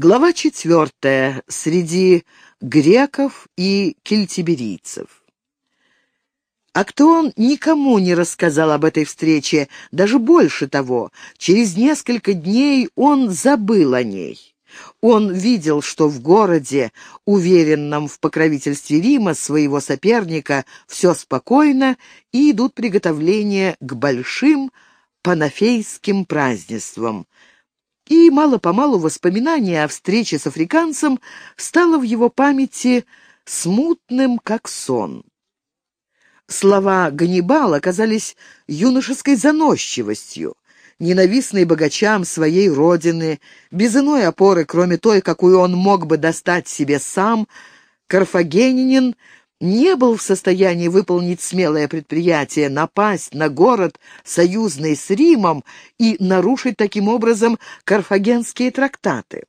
Глава четвертая. Среди греков и кельтиберийцев. Актеон никому не рассказал об этой встрече, даже больше того. Через несколько дней он забыл о ней. Он видел, что в городе, уверенном в покровительстве Рима, своего соперника, все спокойно, и идут приготовления к большим панафейским празднествам и мало-помалу воспоминание о встрече с африканцем стало в его памяти смутным, как сон. Слова Ганнибала оказались юношеской заносчивостью, ненавистной богачам своей родины, без иной опоры, кроме той, какую он мог бы достать себе сам, карфагенинин не был в состоянии выполнить смелое предприятие, напасть на город, союзный с Римом, и нарушить таким образом карфагенские трактаты.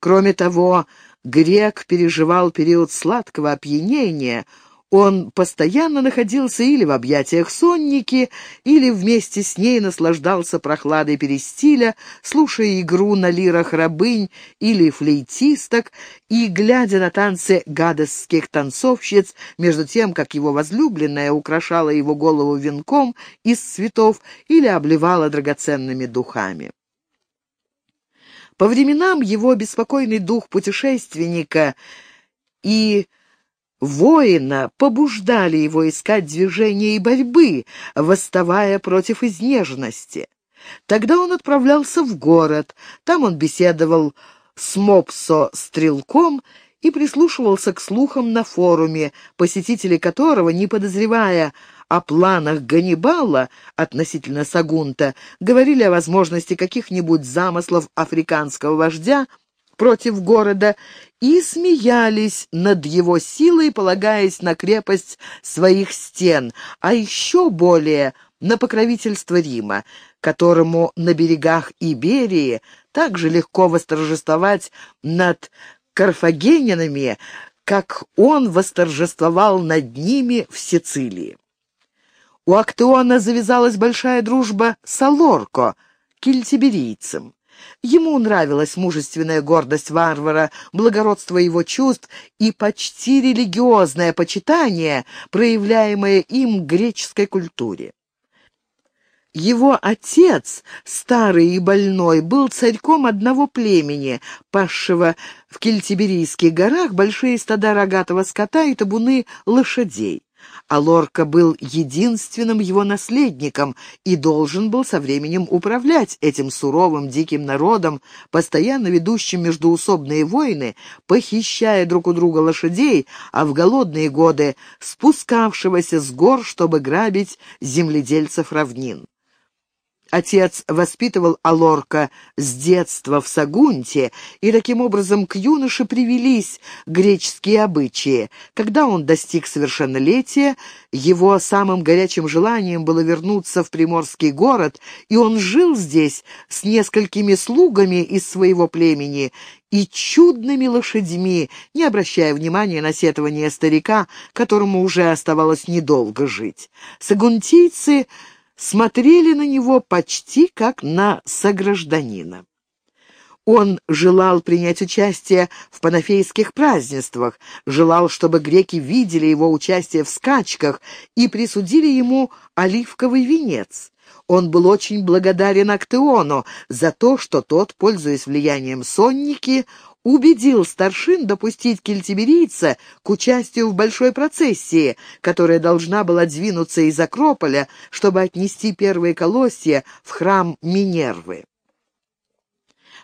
Кроме того, грек переживал период сладкого опьянения – он постоянно находился или в объятиях сонники, или вместе с ней наслаждался прохладой перестиля, слушая игру на лирах рабынь или флейтисток и глядя на танцы гадосских танцовщиц, между тем, как его возлюбленная украшала его голову венком из цветов или обливала драгоценными духами. По временам его беспокойный дух путешественника и воина побуждали его искать движения и борьбы, восставая против изнеженности. Тогда он отправлялся в город, там он беседовал с Мопсо-стрелком и прислушивался к слухам на форуме, посетители которого, не подозревая о планах Ганнибала относительно Сагунта, говорили о возможности каких-нибудь замыслов африканского вождя против города и смеялись над его силой, полагаясь на крепость своих стен, а еще более на покровительство Рима, которому на берегах Иберии так же легко восторжествовать над карфагенинами, как он восторжествовал над ними в Сицилии. У Актеона завязалась большая дружба с Алорко, кельтиберийцем. Ему нравилась мужественная гордость варвара, благородство его чувств и почти религиозное почитание, проявляемое им греческой культуре. Его отец, старый и больной, был царьком одного племени, пасшего в Кельтиберийских горах большие стада рогатого скота и табуны лошадей а Лорка был единственным его наследником и должен был со временем управлять этим суровым диким народом, постоянно ведущим междуусобные войны, похищая друг у друга лошадей, а в голодные годы спускавшегося с гор, чтобы грабить земледельцев равнин. Отец воспитывал Алорка с детства в Сагунте, и таким образом к юноше привелись греческие обычаи. Когда он достиг совершеннолетия, его самым горячим желанием было вернуться в приморский город, и он жил здесь с несколькими слугами из своего племени и чудными лошадьми, не обращая внимания на сетование старика, которому уже оставалось недолго жить. Сагунтийцы смотрели на него почти как на согражданина. Он желал принять участие в панафейских празднествах, желал, чтобы греки видели его участие в скачках и присудили ему оливковый венец. Он был очень благодарен Актеону за то, что тот, пользуясь влиянием сонники, убедил старшин допустить кельтиберийца к участию в большой процессии, которая должна была двинуться из Акрополя, чтобы отнести первые колосья в храм Минервы.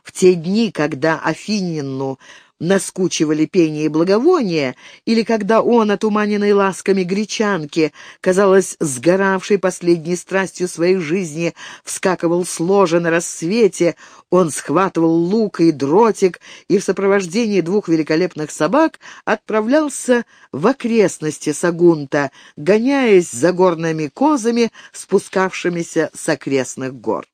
В те дни, когда Афинину наскучивали пение и благовония, или когда он, отуманенный ласками гречанки, казалось, сгоравший последней страстью своей жизни, вскакивал с ложа на рассвете, он схватывал лук и дротик и в сопровождении двух великолепных собак отправлялся в окрестности Сагунта, гоняясь за горными козами, спускавшимися с окрестных гор.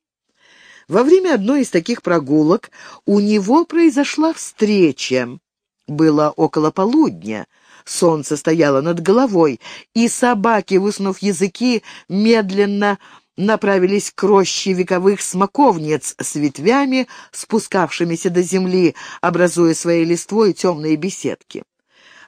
Во время одной из таких прогулок у него произошла встреча. Было около полудня. Солнце стояло над головой, и собаки, высунув языки, медленно направились к роще вековых смоковниц с ветвями, спускавшимися до земли, образуя своей листвой темные беседки.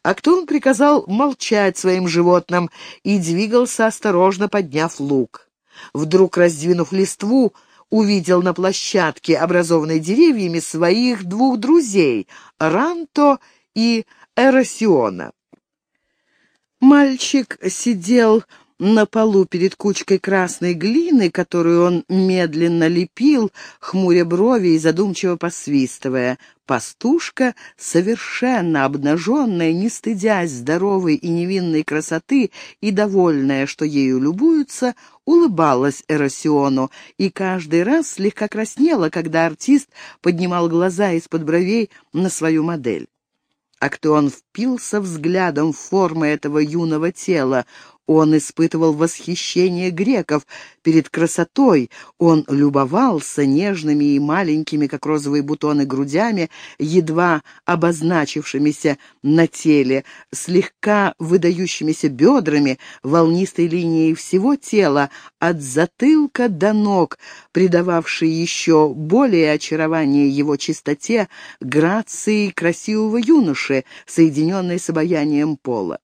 Актон приказал молчать своим животным и двигался, осторожно подняв лук. Вдруг, раздвинув листву, увидел на площадке, образованной деревьями, своих двух друзей — Ранто и Эросиона. Мальчик сидел на полу перед кучкой красной глины, которую он медленно лепил, хмуря брови и задумчиво посвистывая. Пастушка, совершенно обнаженная, не стыдясь здоровой и невинной красоты и довольная, что ею любуются, улыбалась Эросиону и каждый раз слегка краснела, когда артист поднимал глаза из-под бровей на свою модель. А кто он впился взглядом в формы этого юного тела, он испытывал восхищение греков перед красотой, он любовался нежными и маленькими, как розовые бутоны, грудями, едва обозначившимися на теле, слегка выдающимися бедрами, волнистой линией всего тела, от затылка до ног, придававшей еще более очарование его чистоте, грации красивого юноши, соединенной с обаянием пола.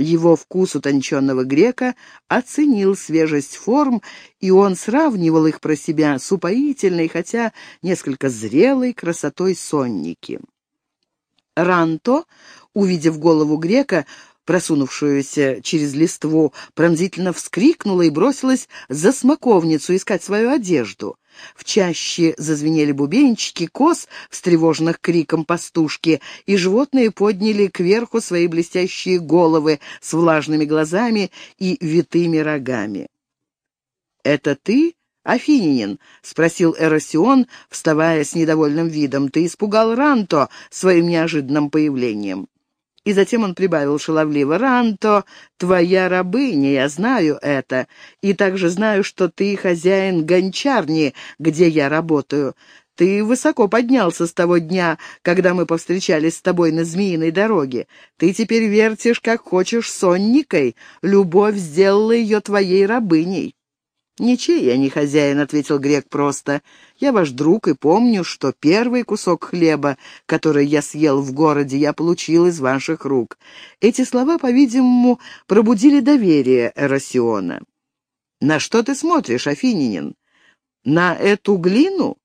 Его вкус утонченного грека оценил свежесть форм, и он сравнивал их про себя с упоительной, хотя несколько зрелой красотой сонники. Ранто, увидев голову грека, просунувшуюся через листву, пронзительно вскрикнула и бросилась за смоковницу искать свою одежду. В чаще зазвенели бубенчики, коз, встревоженных криком пастушки, и животные подняли кверху свои блестящие головы с влажными глазами и витыми рогами. «Это ты?» «Афининин?» — спросил Эросион, вставая с недовольным видом. «Ты испугал Ранто своим неожиданным появлением». И затем он прибавил шаловливо, «Ранто, твоя рабыня, я знаю это, и также знаю, что ты хозяин гончарни, где я работаю. Ты высоко поднялся с того дня, когда мы повстречались с тобой на Змеиной дороге. Ты теперь вертишь, как хочешь, сонникой. Любовь сделала ее твоей рабыней». «Ничей я не хозяин», — ответил грек просто. «Я ваш друг и помню, что первый кусок хлеба, который я съел в городе, я получил из ваших рук». Эти слова, по-видимому, пробудили доверие Эросиона. «На что ты смотришь, Афининин? На эту глину?»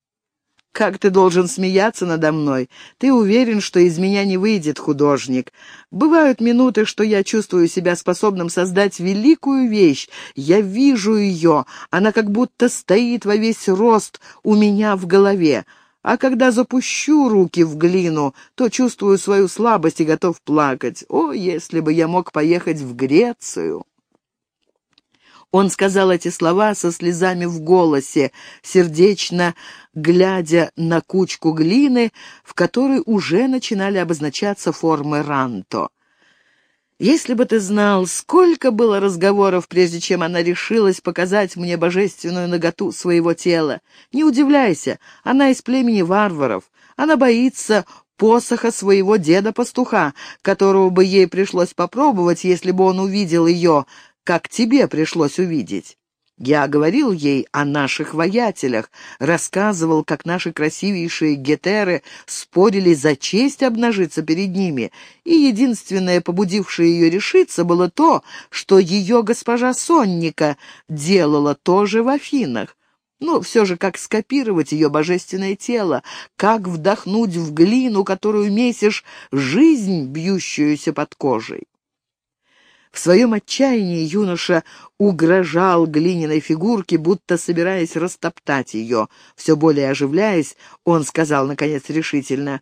Как ты должен смеяться надо мной? Ты уверен, что из меня не выйдет художник. Бывают минуты, что я чувствую себя способным создать великую вещь. Я вижу ее, она как будто стоит во весь рост у меня в голове. А когда запущу руки в глину, то чувствую свою слабость и готов плакать. О, если бы я мог поехать в Грецию!» Он сказал эти слова со слезами в голосе, сердечно глядя на кучку глины, в которой уже начинали обозначаться формы ранто. «Если бы ты знал, сколько было разговоров, прежде чем она решилась показать мне божественную наготу своего тела. Не удивляйся, она из племени варваров. Она боится посоха своего деда-пастуха, которого бы ей пришлось попробовать, если бы он увидел ее, как тебе пришлось увидеть. Я говорил ей о наших воятелях, рассказывал, как наши красивейшие гетеры спорили за честь обнажиться перед ними, и единственное, побудившее ее решиться, было то, что ее госпожа Сонника делала тоже в Афинах. Но все же, как скопировать ее божественное тело, как вдохнуть в глину, которую месишь, жизнь, бьющуюся под кожей. В своем отчаянии юноша угрожал глиняной фигурке, будто собираясь растоптать ее. Все более оживляясь, он сказал, наконец, решительно,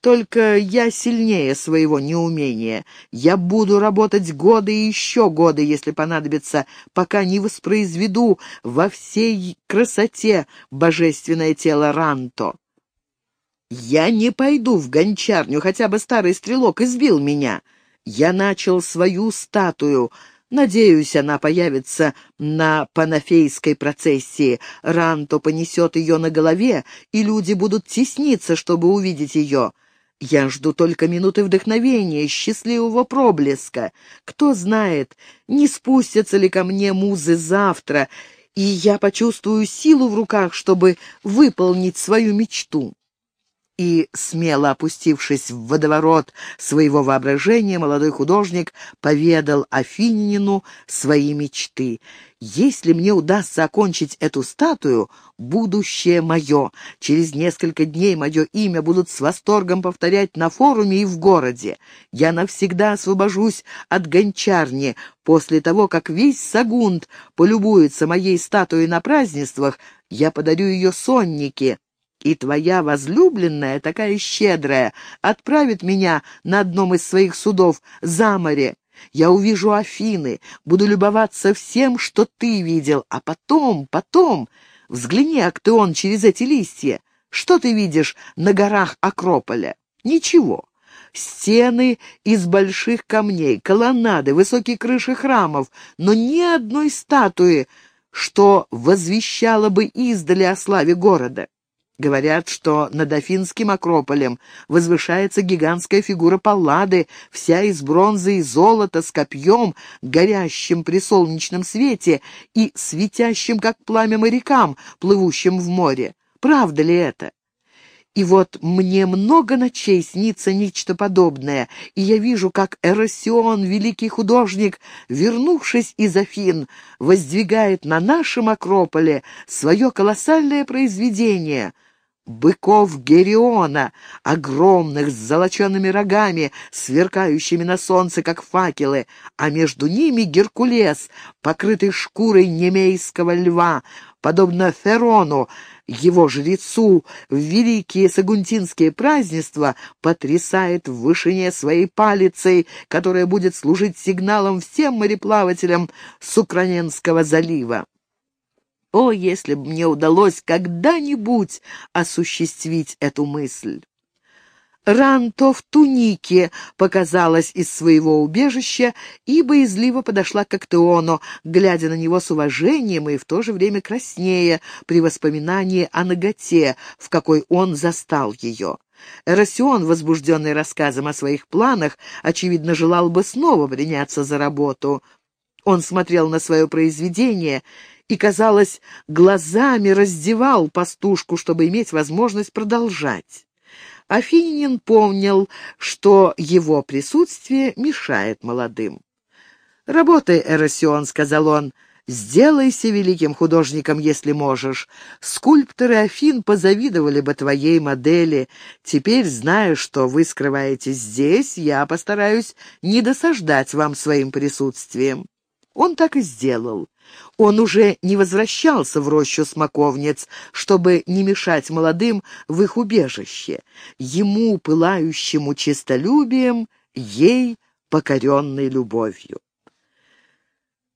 «Только я сильнее своего неумения. Я буду работать годы и еще годы, если понадобится, пока не воспроизведу во всей красоте божественное тело Ранто». «Я не пойду в гончарню, хотя бы старый стрелок избил меня». Я начал свою статую. Надеюсь, она появится на панафейской процессии. Ранто понесет ее на голове, и люди будут тесниться, чтобы увидеть ее. Я жду только минуты вдохновения, счастливого проблеска. Кто знает, не спустятся ли ко мне музы завтра, и я почувствую силу в руках, чтобы выполнить свою мечту и, смело опустившись в водоворот своего воображения, молодой художник поведал Афинину свои мечты. «Если мне удастся окончить эту статую, будущее мое. Через несколько дней мое имя будут с восторгом повторять на форуме и в городе. Я навсегда освобожусь от гончарни. После того, как весь Сагунд полюбуется моей статуей на празднествах, я подарю ее соннике» и твоя возлюбленная, такая щедрая, отправит меня на одном из своих судов за море. Я увижу Афины, буду любоваться всем, что ты видел, а потом, потом... Взгляни, Актеон, через эти листья. Что ты видишь на горах Акрополя? Ничего. Стены из больших камней, колоннады, высокие крыши храмов, но ни одной статуи, что возвещало бы издали о славе города. Говорят, что над Афинским Акрополем возвышается гигантская фигура Паллады, вся из бронзы и золота, с копьем, горящим при солнечном свете и светящим, как пламя морякам, плывущим в море. Правда ли это? И вот мне много ночей снится нечто подобное, и я вижу, как Эросион, великий художник, вернувшись из Афин, воздвигает на нашем Акрополе свое колоссальное произведение — быков Гериона, огромных, с золоченными рогами, сверкающими на солнце, как факелы, а между ними Геркулес, покрытый шкурой немейского льва, подобно Ферону, его жрецу, в великие сагунтинские празднества потрясает в вышине своей палицей, которая будет служить сигналом всем мореплавателям Сукраненского залива. О, если бы мне удалось когда-нибудь осуществить эту мысль! Ранто в тунике показалась из своего убежища и боязливо подошла к Актеону, глядя на него с уважением и в то же время краснея при воспоминании о ноготе, в какой он застал ее. Эросион, возбужденный рассказом о своих планах, очевидно, желал бы снова приняться за работу. Он смотрел на свое произведение и, казалось, глазами раздевал пастушку, чтобы иметь возможность продолжать. Афинин помнил, что его присутствие мешает молодым. «Работай, Эросион», — сказал он, — «сделайся великим художником, если можешь. Скульпторы Афин позавидовали бы твоей модели. Теперь, зная, что вы скрываетесь здесь, я постараюсь не досаждать вам своим присутствием». Он так и сделал. Он уже не возвращался в рощу смоковниц, чтобы не мешать молодым в их убежище. Ему, пылающему честолюбием, ей, покоренной любовью.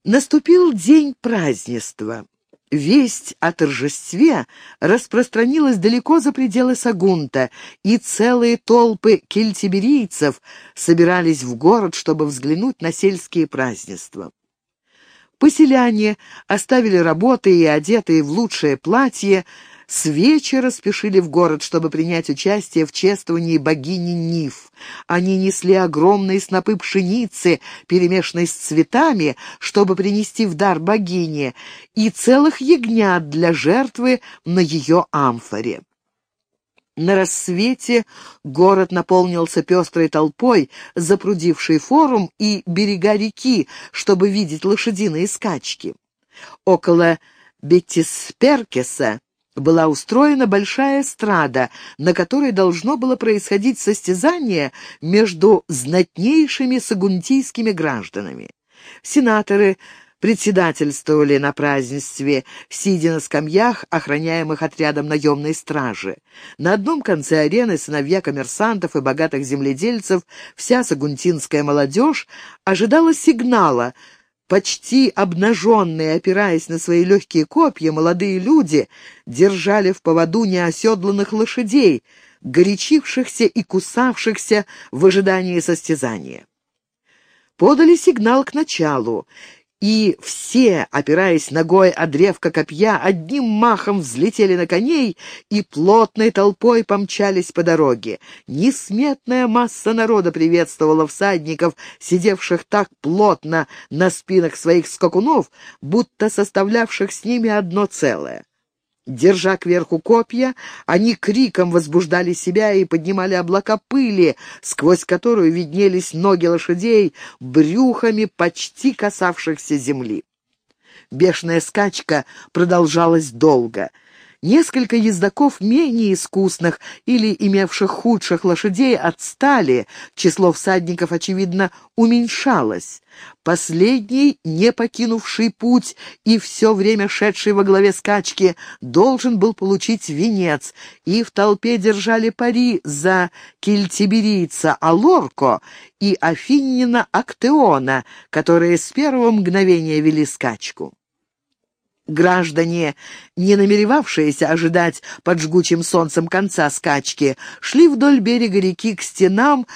Наступил день празднества. Весть о торжестве распространилась далеко за пределы Сагунта, и целые толпы кельтиберийцев собирались в город, чтобы взглянуть на сельские празднества. Поселяне оставили работы и, одетые в лучшее платье, с вечера спешили в город, чтобы принять участие в чествовании богини Ниф. Они несли огромные снопы пшеницы, перемешанной с цветами, чтобы принести в дар богине, и целых ягнят для жертвы на ее амфоре. На рассвете город наполнился пестрой толпой, запрудившей форум и берега реки, чтобы видеть лошадиные скачки. Около Беттисперкеса была устроена большая эстрада, на которой должно было происходить состязание между знатнейшими сагунтийскими гражданами. Сенаторы председательствовали на празднестве, сидя на скамьях, охраняемых отрядом наемной стражи. На одном конце арены сыновья коммерсантов и богатых земледельцев, вся сагунтинская молодежь ожидала сигнала. Почти обнаженные, опираясь на свои легкие копья, молодые люди держали в поводу неоседланных лошадей, горячившихся и кусавшихся в ожидании состязания. Подали сигнал к началу, и все, опираясь ногой о древко копья, одним махом взлетели на коней и плотной толпой помчались по дороге. Несметная масса народа приветствовала всадников, сидевших так плотно на спинах своих скакунов, будто составлявших с ними одно целое. Держа кверху копья, они криком возбуждали себя и поднимали облака пыли, сквозь которую виднелись ноги лошадей, брюхами почти касавшихся земли. Бешеная скачка продолжалась долго — Несколько ездаков менее искусных или имевших худших лошадей отстали, число всадников, очевидно, уменьшалось. Последний, не покинувший путь и все время шедший во главе скачки, должен был получить венец, и в толпе держали пари за кельтиберийца Алорко и афиннина Актеона, которые с первого мгновения вели скачку. Граждане, не намеревавшиеся ожидать под жгучим солнцем конца скачки, шли вдоль берега реки к стенам,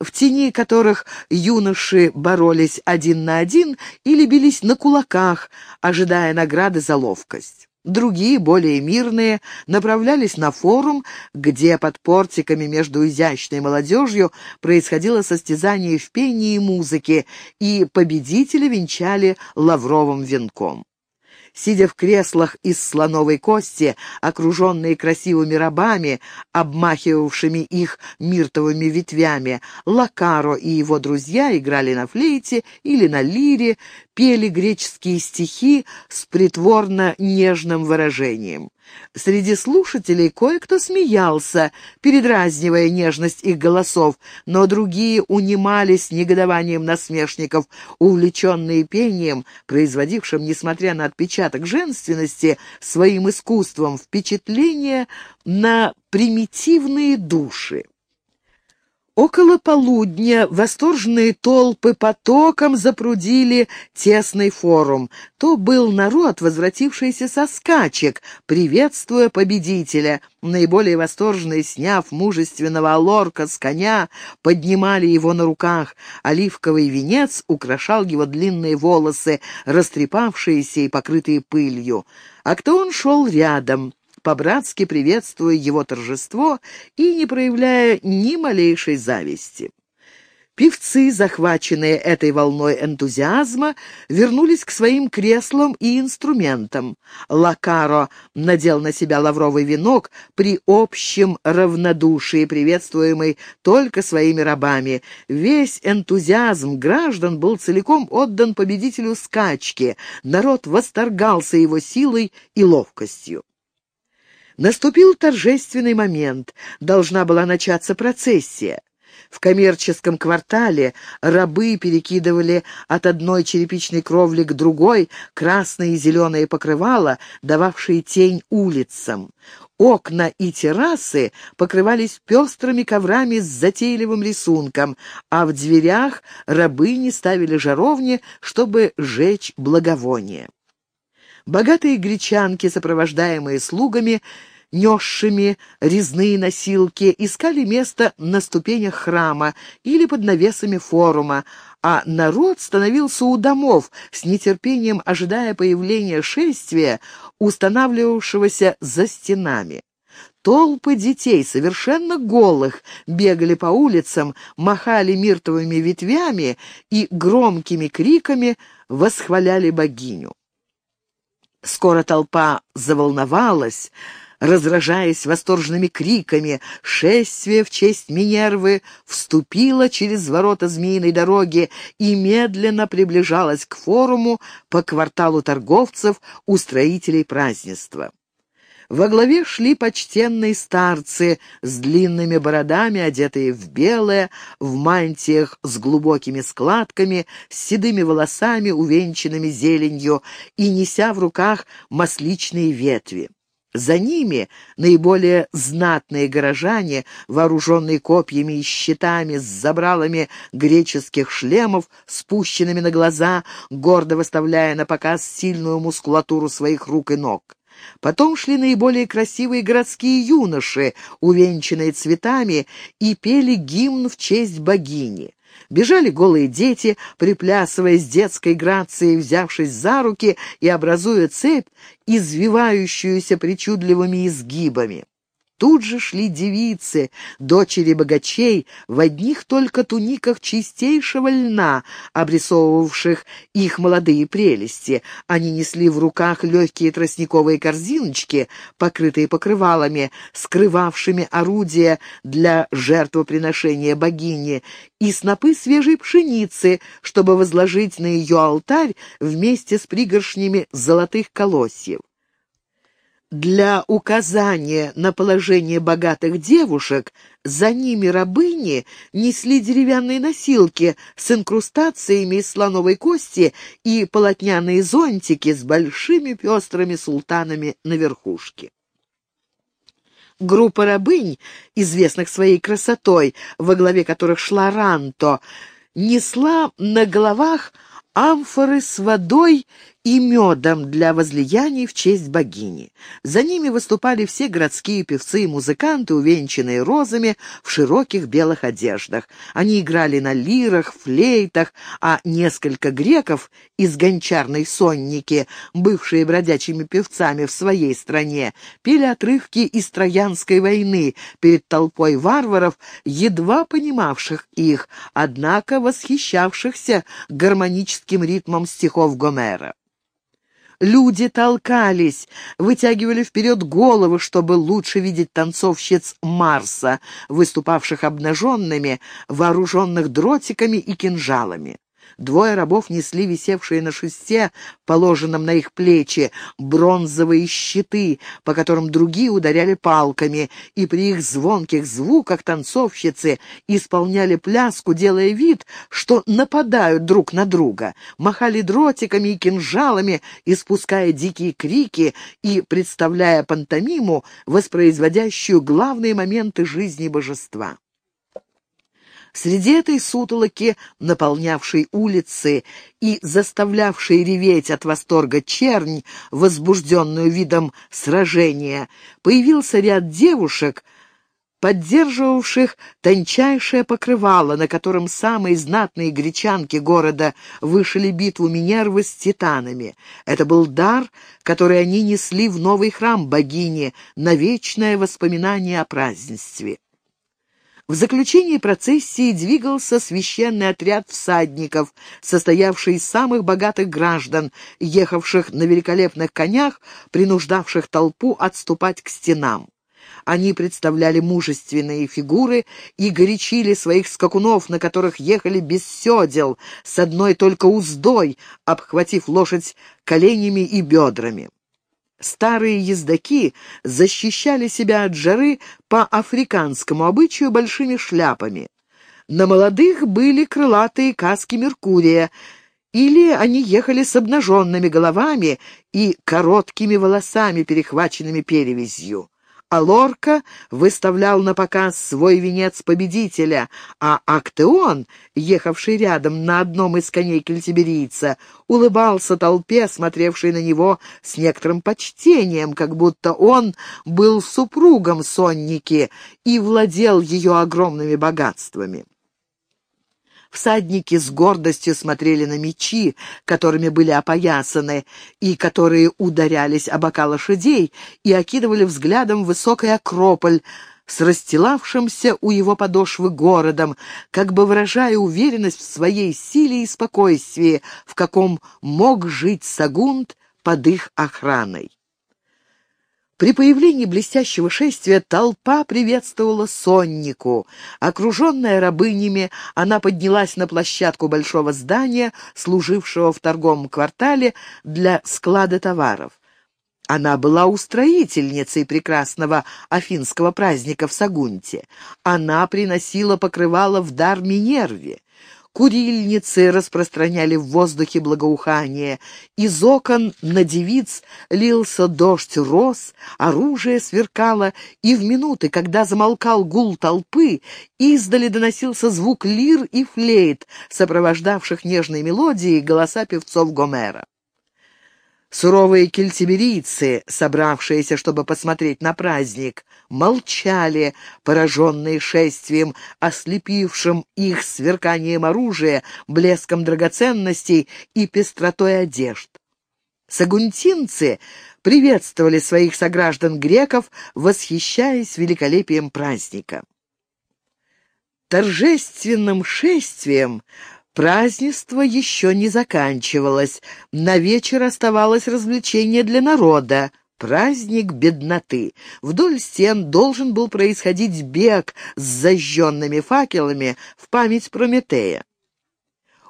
в тени которых юноши боролись один на один или бились на кулаках, ожидая награды за ловкость. Другие, более мирные, направлялись на форум, где под портиками между изящной молодежью происходило состязание в пении и музыке, и победители венчали лавровым венком. Сидя в креслах из слоновой кости, окруженные красивыми рабами, обмахивавшими их миртовыми ветвями, Лакаро и его друзья играли на флейте или на лире, пели греческие стихи с притворно нежным выражением. Среди слушателей кое-кто смеялся, передразнивая нежность их голосов, но другие унимались негодованием насмешников, увлеченные пением, производившим, несмотря на отпечаток женственности, своим искусством впечатление на примитивные души. Около полудня восторженные толпы потоком запрудили тесный форум. То был народ, возвратившийся со скачек, приветствуя победителя. Наиболее восторженные, сняв мужественного алорка с коня, поднимали его на руках. Оливковый венец украшал его длинные волосы, растрепавшиеся и покрытые пылью. А кто он шел рядом — по-братски приветствуя его торжество и не проявляя ни малейшей зависти. Певцы, захваченные этой волной энтузиазма, вернулись к своим креслам и инструментам. Лакаро надел на себя лавровый венок при общем равнодушии, приветствуемый только своими рабами. Весь энтузиазм граждан был целиком отдан победителю скачки. Народ восторгался его силой и ловкостью. Наступил торжественный момент. Должна была начаться процессия. В коммерческом квартале рабы перекидывали от одной черепичной кровли к другой красные и зеленые покрывала, дававшие тень улицам. Окна и террасы покрывались пестрыми коврами с затейливым рисунком, а в дверях рабы не ставили жаровни, чтобы жечь благовоние. Богатые гречанки, сопровождаемые слугами, несшими резные носилки, искали место на ступенях храма или под навесами форума, а народ становился у домов, с нетерпением ожидая появления шествия, устанавливавшегося за стенами. Толпы детей, совершенно голых, бегали по улицам, махали миртовыми ветвями и громкими криками восхваляли богиню. Скоро толпа заволновалась, разражаясь восторженными криками, шествие в честь Минервы вступило через ворота Змеиной дороги и медленно приближалось к форуму по кварталу торговцев, устроителей празднества. Во главе шли почтенные старцы с длинными бородами, одетые в белое, в мантиях с глубокими складками, с седыми волосами, увенчанными зеленью, и неся в руках масличные ветви. За ними наиболее знатные горожане, вооруженные копьями и щитами, с забралами греческих шлемов, спущенными на глаза, гордо выставляя на показ сильную мускулатуру своих рук и ног. Потом шли наиболее красивые городские юноши, увенчанные цветами, и пели гимн в честь богини. Бежали голые дети, приплясывая с детской грацией, взявшись за руки и образуя цепь, извивающуюся причудливыми изгибами. Тут же шли девицы, дочери богачей, в одних только туниках чистейшего льна, обрисовывавших их молодые прелести. Они несли в руках легкие тростниковые корзиночки, покрытые покрывалами, скрывавшими орудия для жертвоприношения богини, и снопы свежей пшеницы, чтобы возложить на ее алтарь вместе с пригоршнями золотых колосьев. Для указания на положение богатых девушек за ними рабыни несли деревянные носилки с инкрустациями из слоновой кости и полотняные зонтики с большими пестрыми султанами на верхушке. Группа рабынь, известных своей красотой, во главе которых шла Ранто, несла на головах амфоры с водой и медом для возлияний в честь богини. За ними выступали все городские певцы и музыканты, увенчанные розами в широких белых одеждах. Они играли на лирах, флейтах, а несколько греков из гончарной сонники, бывшие бродячими певцами в своей стране, пели отрывки из Троянской войны перед толпой варваров, едва понимавших их, однако восхищавшихся гармоническим ритмом стихов Гомера. Люди толкались, вытягивали вперед головы, чтобы лучше видеть танцовщиц Марса, выступавших обнаженными, вооруженных дротиками и кинжалами. Двое рабов несли висевшие на шесте, положенном на их плечи, бронзовые щиты, по которым другие ударяли палками, и при их звонких звуках танцовщицы исполняли пляску, делая вид, что нападают друг на друга, махали дротиками и кинжалами, испуская дикие крики и представляя пантомиму, воспроизводящую главные моменты жизни божества. Среди этой сутолоки, наполнявшей улицы и заставлявшей реветь от восторга чернь, возбужденную видом сражения, появился ряд девушек, поддерживавших тончайшее покрывало, на котором самые знатные гречанки города вышли битву Минервы с титанами. Это был дар, который они несли в новый храм богини, на вечное воспоминание о празднестве. В заключении процессии двигался священный отряд всадников, состоявший из самых богатых граждан, ехавших на великолепных конях, принуждавших толпу отступать к стенам. Они представляли мужественные фигуры и горячили своих скакунов, на которых ехали без седел, с одной только уздой, обхватив лошадь коленями и бедрами. Старые ездаки защищали себя от жары по африканскому обычаю большими шляпами. На молодых были крылатые каски Меркурия, или они ехали с обнаженными головами и короткими волосами, перехваченными перевязью а Лорка выставлял на показ свой венец победителя, а Актеон, ехавший рядом на одном из коней кельтиберийца, улыбался толпе, смотревшей на него с некоторым почтением, как будто он был супругом Сонники и владел ее огромными богатствами. Всадники с гордостью смотрели на мечи, которыми были опоясаны, и которые ударялись о бока лошадей, и окидывали взглядом высокий акрополь, с расстилавшимся у его подошвы городом, как бы выражая уверенность в своей силе и спокойствии, в каком мог жить Сагунт под их охраной. При появлении блестящего шествия толпа приветствовала соннику. Окруженная рабынями, она поднялась на площадку большого здания, служившего в торговом квартале для склада товаров. Она была устроительницей прекрасного афинского праздника в Сагунте. Она приносила покрывало в дар Минерве. Курильницы распространяли в воздухе благоухание. Из окон на девиц лился дождь роз, оружие сверкало, и в минуты, когда замолкал гул толпы, издали доносился звук лир и флейт, сопровождавших нежной мелодией голоса певцов Гомера. Суровые кельтиберийцы, собравшиеся, чтобы посмотреть на праздник, молчали, пораженные шествием, ослепившим их сверканием оружия, блеском драгоценностей и пестротой одежд. Сагунтинцы приветствовали своих сограждан-греков, восхищаясь великолепием праздника. Торжественным шествием празднество еще не заканчивалось. На вечер оставалось развлечение для народа. Праздник бедноты. Вдоль стен должен был происходить бег с зажженными факелами в память Прометея.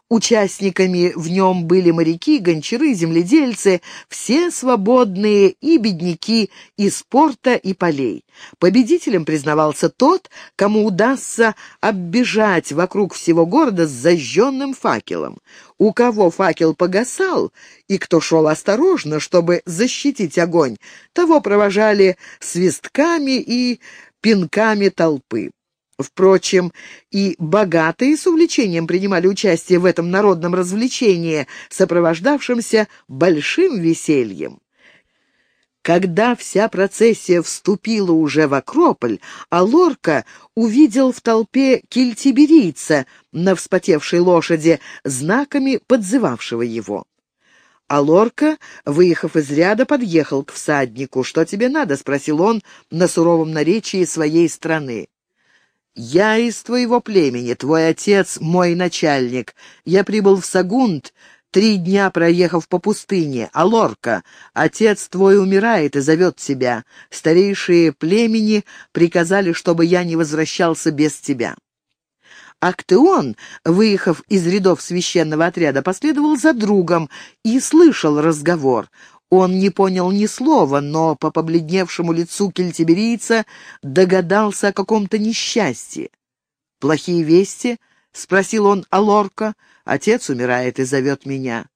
Участниками в нем были моряки, гончары, земледельцы, все свободные и бедняки из порта и полей. Победителем признавался тот, кому удастся оббежать вокруг всего города с зажженным факелом. У кого факел погасал, и кто шел осторожно, чтобы защитить огонь, того провожали свистками и пинками толпы. Впрочем, и богатые с увлечением принимали участие в этом народном развлечении, сопровождавшемся большим весельем. Когда вся процессия вступила уже в Акрополь, а Лорка увидел в толпе кельтиберийца на вспотевшей лошади, знаками подзывавшего его. А Лорка, выехав из ряда, подъехал к всаднику. «Что тебе надо?» — спросил он на суровом наречии своей страны. «Я из твоего племени, твой отец — мой начальник. Я прибыл в Сагунд, три дня проехав по пустыне. А Лорка, отец твой умирает и зовет тебя. Старейшие племени приказали, чтобы я не возвращался без тебя». Актеон, выехав из рядов священного отряда, последовал за другом и слышал разговор. Он не понял ни слова, но по побледневшему лицу кельтиберийца догадался о каком-то несчастье. «Плохие вести?» — спросил он Алорка. «Отец умирает и зовет меня».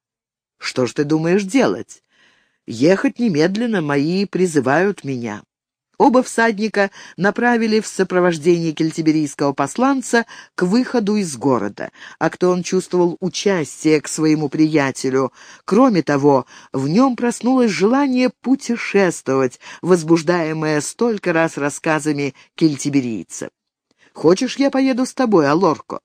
«Что ж ты думаешь делать?» «Ехать немедленно, мои призывают меня». Оба всадника направили в сопровождении кельтиберийского посланца к выходу из города. А кто он чувствовал участие к своему приятелю. Кроме того, в нем проснулось желание путешествовать, возбуждаемое столько раз рассказами кельтиберийца. «Хочешь, я поеду с тобой, Алорко?»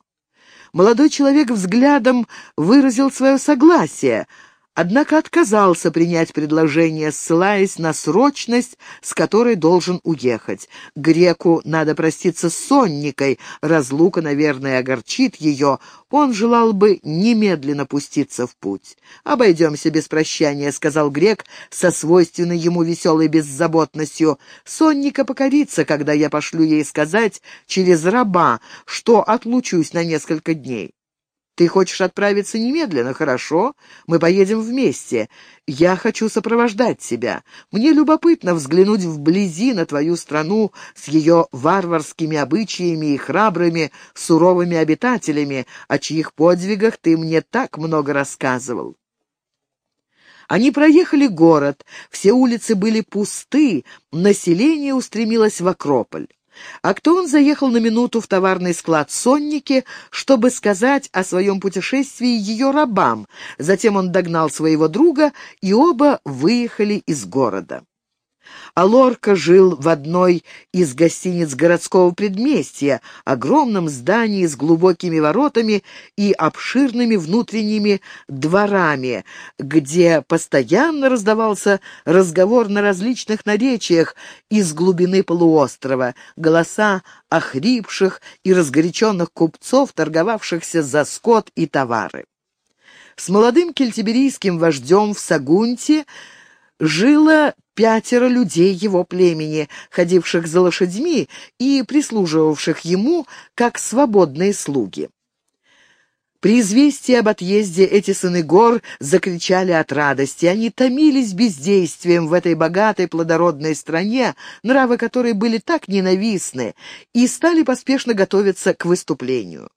Молодой человек взглядом выразил свое согласие — однако отказался принять предложение, ссылаясь на срочность, с которой должен уехать. Греку надо проститься с Сонникой, разлука, наверное, огорчит ее, он желал бы немедленно пуститься в путь. «Обойдемся без прощания», — сказал Грек со свойственной ему веселой беззаботностью. «Сонника покорится, когда я пошлю ей сказать через раба, что отлучусь на несколько дней». Ты хочешь отправиться немедленно, хорошо? Мы поедем вместе. Я хочу сопровождать тебя. Мне любопытно взглянуть вблизи на твою страну с ее варварскими обычаями и храбрыми, суровыми обитателями, о чьих подвигах ты мне так много рассказывал. Они проехали город, все улицы были пусты, население устремилось в Акрополь. А кто он заехал на минуту в товарный склад Сонники, чтобы сказать о своем путешествии ее рабам. Затем он догнал своего друга, и оба выехали из города. А Лорка жил в одной из гостиниц городского предместья, огромном здании с глубокими воротами и обширными внутренними дворами, где постоянно раздавался разговор на различных наречиях из глубины полуострова, голоса охрипших и разгоряченных купцов, торговавшихся за скот и товары. С молодым кельтиберийским вождем в Сагунте жило пятеро людей его племени, ходивших за лошадьми и прислуживавших ему как свободные слуги. При известии об отъезде эти сыны гор закричали от радости. Они томились бездействием в этой богатой плодородной стране, нравы которой были так ненавистны, и стали поспешно готовиться к выступлению.